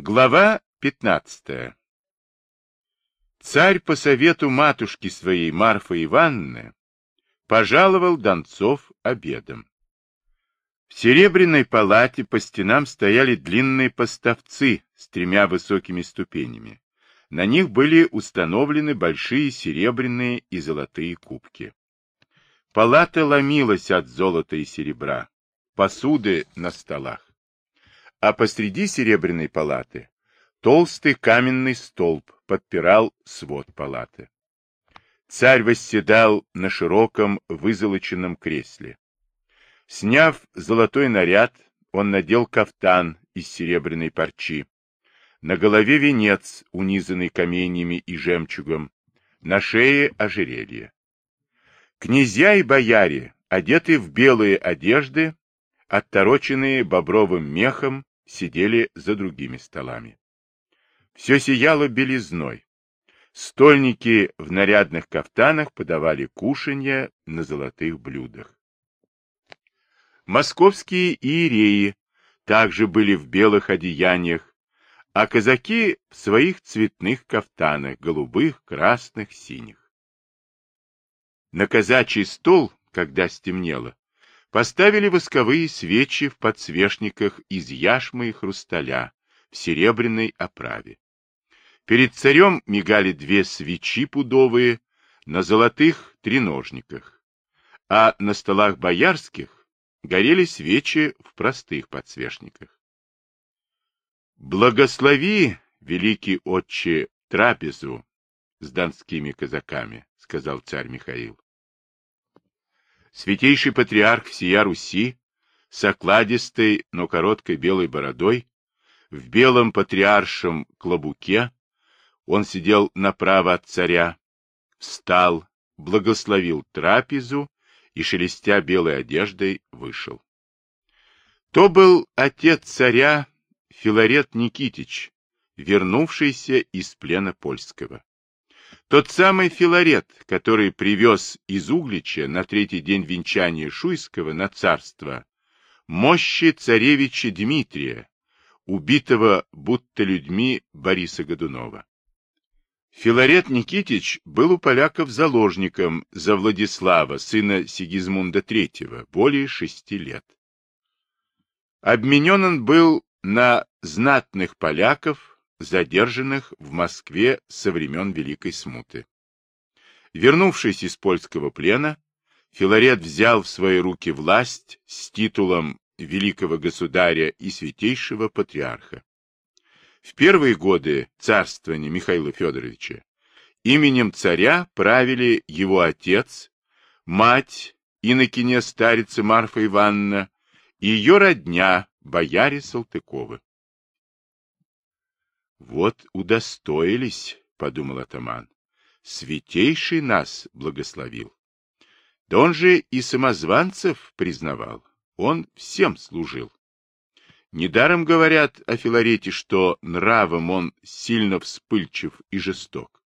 Глава 15. Царь по совету матушки своей Марфы Ивановны пожаловал Донцов обедом. В серебряной палате по стенам стояли длинные поставцы с тремя высокими ступенями. На них были установлены большие серебряные и золотые кубки. Палата ломилась от золота и серебра, посуды на столах а посреди серебряной палаты толстый каменный столб подпирал свод палаты. Царь восседал на широком вызолоченном кресле. Сняв золотой наряд, он надел кафтан из серебряной парчи. На голове венец, унизанный каменьями и жемчугом, на шее ожерелье. Князья и бояре, одеты в белые одежды, оттороченные бобровым мехом, сидели за другими столами. Все сияло белизной. Стольники в нарядных кафтанах подавали кушанья на золотых блюдах. Московские иереи также были в белых одеяниях, а казаки в своих цветных кафтанах, голубых, красных, синих. На казачий стол, когда стемнело, Поставили восковые свечи в подсвечниках из яшмы и хрусталя в серебряной оправе. Перед царем мигали две свечи пудовые на золотых треножниках, а на столах боярских горели свечи в простых подсвечниках. «Благослови, великий отче, трапезу с донскими казаками», — сказал царь Михаил. Святейший патриарх всея Руси, с окладистой, но короткой белой бородой, в белом патриаршем клобуке, он сидел направо от царя, встал, благословил трапезу и, шелестя белой одеждой, вышел. То был отец царя Филарет Никитич, вернувшийся из плена польского. Тот самый Филарет, который привез из Углича на третий день венчания Шуйского на царство мощи царевича Дмитрия, убитого будто людьми Бориса Годунова. Филарет Никитич был у поляков заложником за Владислава, сына Сигизмунда III, более шести лет. Обменен он был на знатных поляков, задержанных в Москве со времен Великой Смуты. Вернувшись из польского плена, Филарет взял в свои руки власть с титулом великого государя и святейшего патриарха. В первые годы царствования Михаила Федоровича именем царя правили его отец, мать, инокиня старица Марфа Ивановна и ее родня, бояре Салтыковы. Вот удостоились, — подумал атаман, — святейший нас благословил. Да он же и самозванцев признавал, он всем служил. Недаром говорят о Филарете, что нравом он сильно вспыльчив и жесток.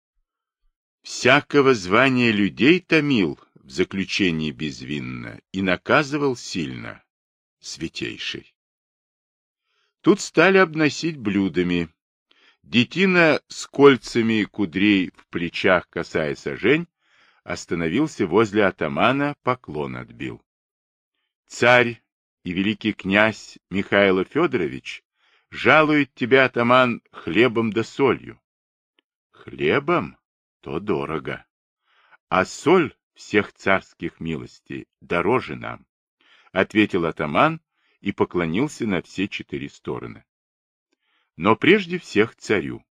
Всякого звания людей томил в заключении безвинно и наказывал сильно, святейший. Тут стали обносить блюдами, Детина с кольцами кудрей в плечах, касаясь Жень, остановился возле атамана, поклон отбил. Царь и великий князь Михаил Федорович жалует тебя, атаман, хлебом да солью. Хлебом? То дорого. А соль всех царских милостей дороже нам, — ответил атаман и поклонился на все четыре стороны но прежде всех царю.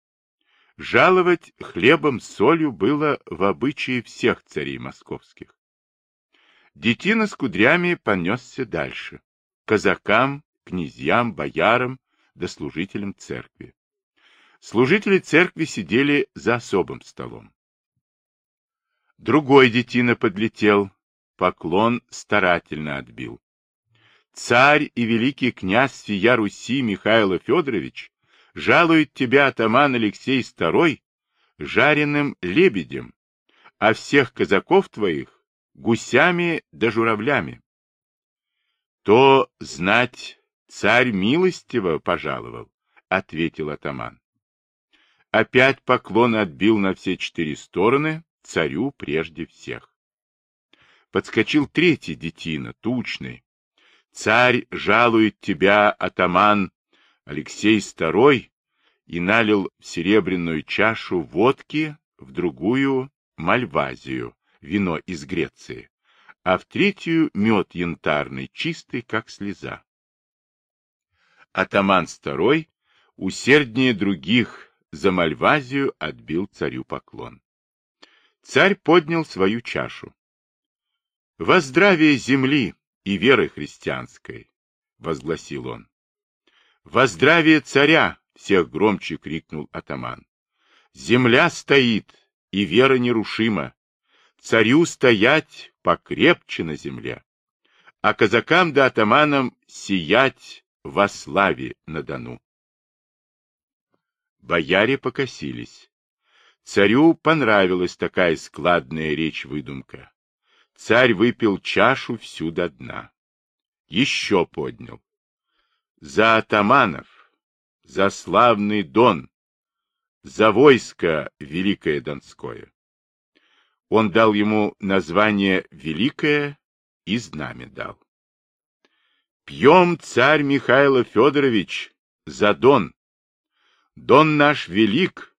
Жаловать хлебом солью было в обычае всех царей московских. Детина с кудрями понесся дальше, казакам, князьям, боярам да служителям церкви. Служители церкви сидели за особым столом. Другой детина подлетел, поклон старательно отбил. Царь и великий князь сия Руси Михаил Федорович жалует тебя атаман Алексей Старой жареным лебедем, а всех казаков твоих гусями да журавлями. То знать царь милостиво пожаловал, — ответил атаман. Опять поклон отбил на все четыре стороны, царю прежде всех. Подскочил третий детина, тучный. Царь жалует тебя, атаман Алексей Старой, и налил в серебряную чашу водки, в другую — мальвазию, вино из Греции, а в третью — мед янтарный, чистый, как слеза. Атаман Старой усерднее других за мальвазию отбил царю поклон. Царь поднял свою чашу. «Во здравие земли и веры христианской!» — возгласил он. «Во здравие царя!» — всех громче крикнул атаман. «Земля стоит, и вера нерушима. Царю стоять покрепче на земле, а казакам да атаманам сиять во славе на Дону». Бояре покосились. Царю понравилась такая складная речь-выдумка. Царь выпил чашу всю до дна. Еще поднял. За атаманов, за славный Дон, за войско Великое Донское. Он дал ему название Великое и знамя дал. Пьем, царь Михаил Федорович, за Дон. Дон наш велик,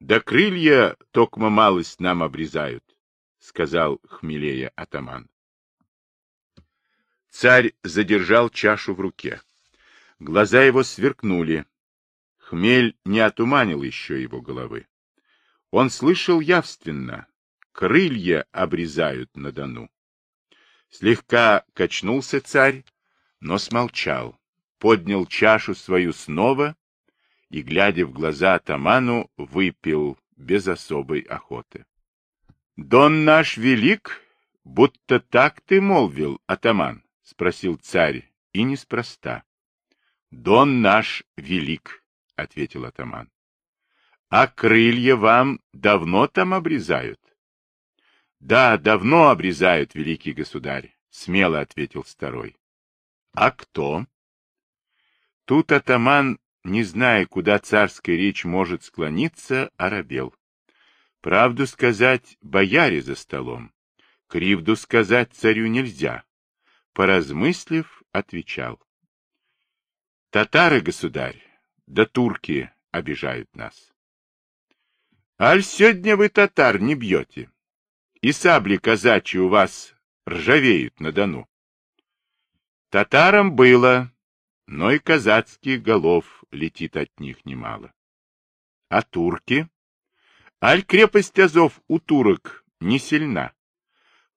да крылья токмо малость нам обрезают сказал хмелея атаман. Царь задержал чашу в руке. Глаза его сверкнули. Хмель не отуманил еще его головы. Он слышал явственно. Крылья обрезают на Дону. Слегка качнулся царь, но смолчал, поднял чашу свою снова и, глядя в глаза атаману, выпил без особой охоты. — Дон наш велик, будто так ты молвил, атаман, — спросил царь, и неспроста. — Дон наш велик, — ответил атаман. — А крылья вам давно там обрезают? — Да, давно обрезают, великий государь, — смело ответил старой. — А кто? Тут атаман, не зная, куда царская речь может склониться, оробел. Правду сказать, бояре за столом. Кривду сказать царю нельзя. Поразмыслив, отвечал. Татары, государь, да турки обижают нас. Аль сегодня вы татар не бьете, и сабли казачьи у вас ржавеют на Дону. Татарам было, но и казацких голов летит от них немало. А турки? Аль крепость Азов у турок не сильна.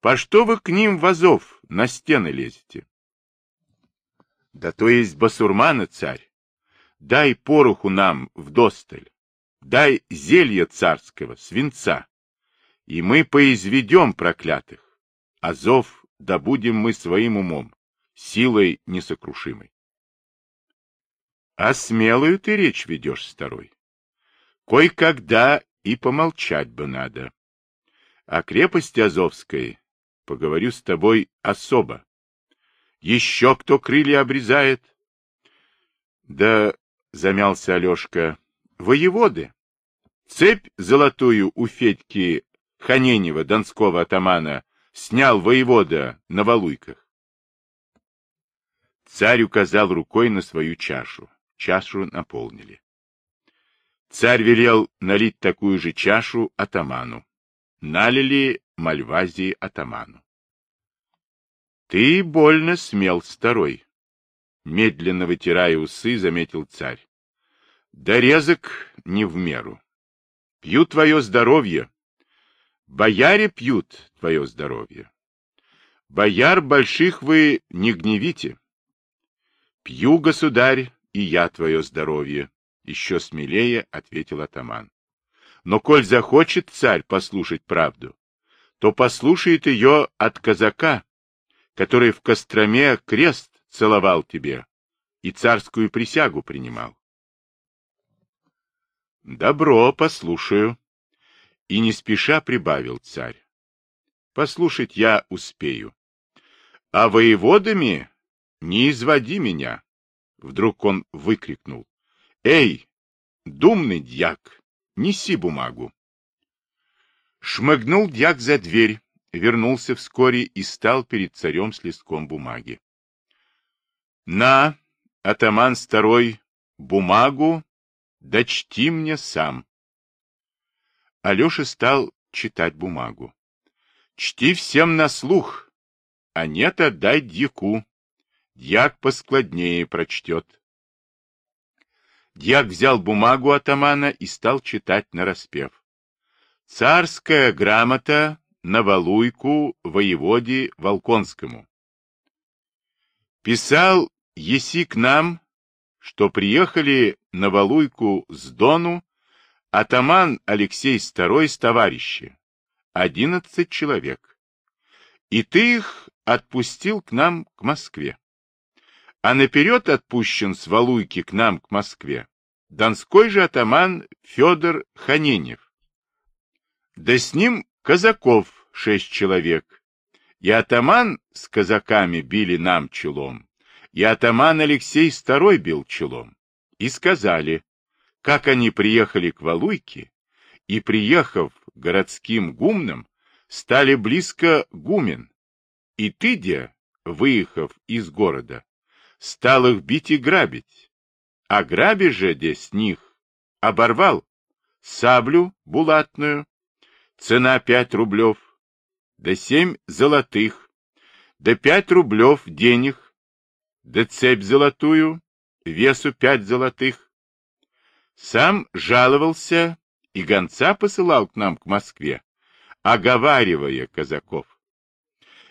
По что вы к ним в Азов на стены лезете? Да то есть басурманы, царь. Дай пороху нам в досталь. Дай зелья царского, свинца. И мы поизведем проклятых. Азов добудем мы своим умом, силой несокрушимой. А смелую ты речь ведешь, старой. Кой-когда и помолчать бы надо. О крепости Азовской поговорю с тобой особо. Еще кто крылья обрезает? Да, замялся Алешка, воеводы. Цепь золотую у Федьки Ханенева, донского атамана, снял воевода на валуйках. Царь указал рукой на свою чашу. Чашу наполнили. Царь велел налить такую же чашу атаману. Налили Мальвазии атаману. — Ты больно смел, старой, — медленно вытирая усы, заметил царь. — Да резок не в меру. Пью твое здоровье. Бояре пьют твое здоровье. Бояр больших вы не гневите. Пью, государь, и я твое здоровье. Еще смелее ответил атаман. Но коль захочет царь послушать правду, то послушает ее от казака, который в Костроме крест целовал тебе и царскую присягу принимал. Добро, послушаю. И не спеша прибавил царь. Послушать я успею. А воеводами не изводи меня. Вдруг он выкрикнул. Эй, думный дьяк, неси бумагу. Шмыгнул дьяк за дверь, вернулся вскоре и стал перед царем с листком бумаги. На, атаман старой, бумагу, да мне сам. Алеша стал читать бумагу. Чти всем на слух, а нет, отдай дьяку. Дьяк поскладнее прочтет. Дьяк взял бумагу атамана и стал читать нараспев. Царская грамота на Валуйку воеводе Волконскому. Писал Еси к нам, что приехали на Валуйку с Дону атаман Алексей II с товарищи, одиннадцать человек. И ты их отпустил к нам к Москве. А наперед отпущен с Валуйки к нам к Москве донской же атаман Федор Ханенев. Да с ним казаков шесть человек. И атаман с казаками били нам челом, и атаман Алексей II бил челом. И сказали, как они приехали к Валуйке, и, приехав городским гумном, стали близко гумен. И ты, де, выехав из города, стал их бить и грабить. А грабеж же де с них оборвал саблю булатную, цена пять рублев, да семь золотых, да пять рублев денег, да цепь золотую, весу пять золотых. Сам жаловался и гонца посылал к нам к Москве, оговаривая казаков.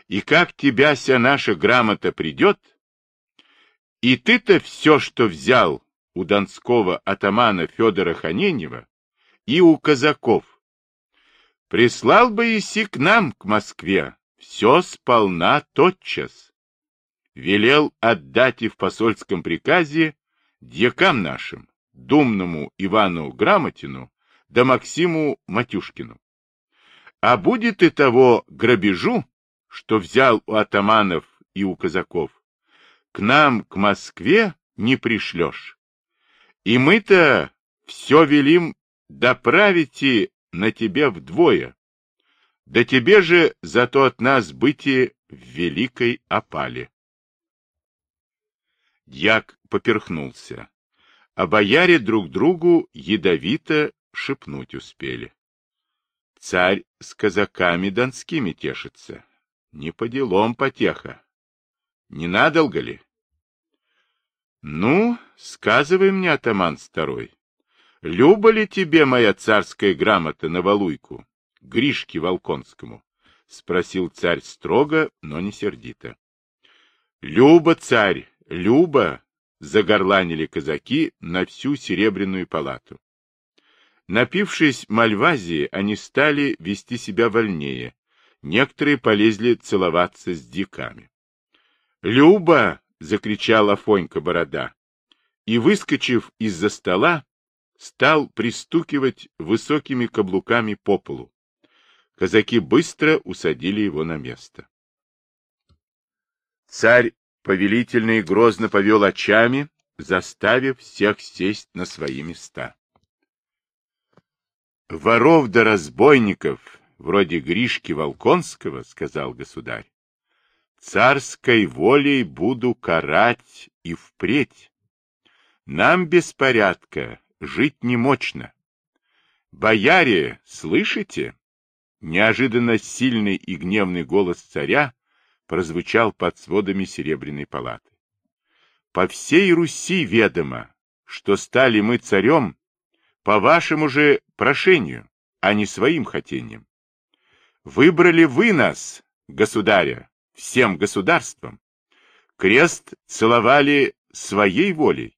И как тебя вся наша грамота придет, и ты-то все, что взял у донского атамана Федора Ханенева и у казаков, прислал бы иси к нам, к Москве, все сполна тотчас. Велел отдать и в посольском приказе дьякам нашим, думному Ивану Грамотину да Максиму Матюшкину. А будет и того грабежу, что взял у атаманов и у казаков, к нам, к Москве, не пришлешь. И мы-то все велим доправите на тебе вдвое. Да тебе же зато от нас бытие в великой опале. Дьяк поперхнулся, а бояре друг другу ядовито шепнуть успели. Царь с казаками донскими тешится. Не по делам потеха. Не надолго ли? Ну, сказывай мне, атаман старой, люба ли тебе моя царская грамота на Валуйку, Гришке Волконскому? — спросил царь строго, но не сердито. — Люба, царь, Люба! — загорланили казаки на всю серебряную палату. Напившись мальвазии, они стали вести себя вольнее. Некоторые полезли целоваться с диками. «Люба!» — закричал Афонька Борода. И, выскочив из-за стола, стал пристукивать высокими каблуками по полу. Казаки быстро усадили его на место. Царь повелительно и грозно повел очами, заставив всех сесть на свои места. Воров да разбойников, вроде Гришки Волконского, сказал государь, царской волей буду карать и впредь. Нам беспорядка жить не мощно. Бояре, слышите? Неожиданно сильный и гневный голос царя прозвучал под сводами Серебряной палаты. По всей Руси ведомо, что стали мы царем по вашему же прошению, а не своим хотением. Выбрали вы нас, государя, всем государством. Крест целовали своей волей.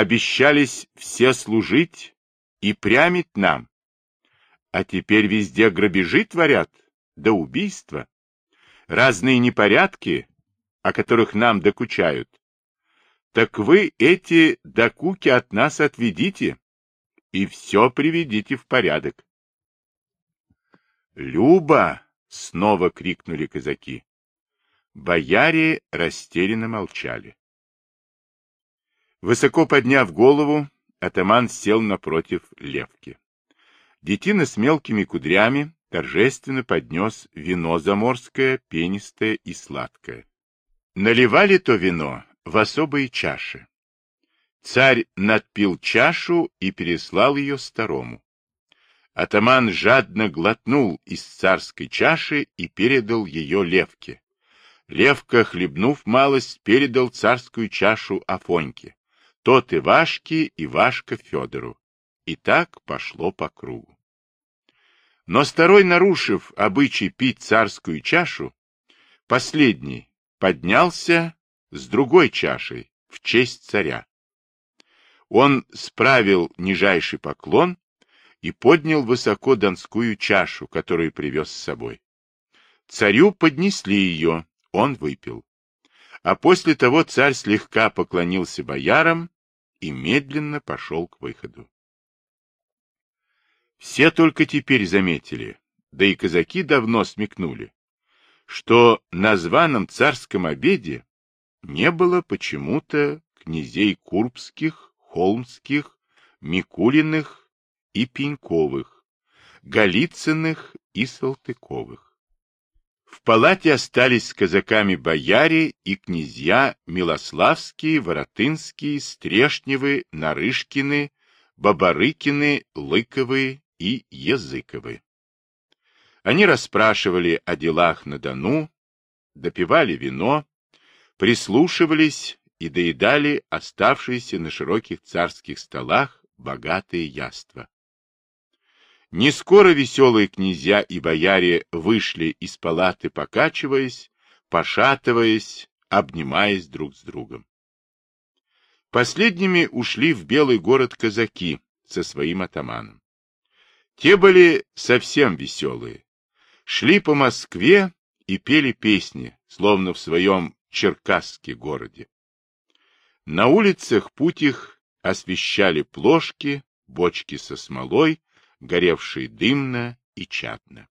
Обещались все служить и прямить нам. А теперь везде грабежи творят, да убийства. Разные непорядки, о которых нам докучают. Так вы эти докуки от нас отведите и все приведите в порядок. «Люба!» — снова крикнули казаки. Бояре растерянно молчали. Высоко подняв голову, атаман сел напротив левки. Детина с мелкими кудрями торжественно поднес вино заморское, пенистое и сладкое. Наливали то вино в особые чаши. Царь надпил чашу и переслал ее старому. Атаман жадно глотнул из царской чаши и передал ее Левке. Левка, хлебнув малость, передал царскую чашу Афоньке. Тот Ивашке, Ивашка Федору. И так пошло по кругу. Но старой, нарушив обычай пить царскую чашу, последний поднялся с другой чашей в честь царя. Он справил нижайший поклон и поднял высоко донскую чашу, которую привез с собой. Царю поднесли ее, он выпил. А после того царь слегка поклонился боярам и медленно пошел к выходу. Все только теперь заметили, да и казаки давно смекнули, что на званом царском обеде не было почему-то князей Курбских, Холмских, Микулиных и Пеньковых, Голицыных и Салтыковых. В палате остались с казаками бояре и князья Милославские, Воротынские, Стрешневы, Нарышкины, Бабарыкины, Лыковы и Языковы. Они расспрашивали о делах на Дону, допивали вино, прислушивались и доедали оставшиеся на широких царских столах богатые яства. Не скоро веселые князья и бояре вышли из палаты, покачиваясь, пошатываясь, обнимаясь друг с другом. Последними ушли в Белый город казаки со своим атаманом. Те были совсем веселые. Шли по Москве и пели песни, словно в своем Черкасске городе. На улицах путь их освещали плошки, бочки со смолой, горевший дымно и чадно.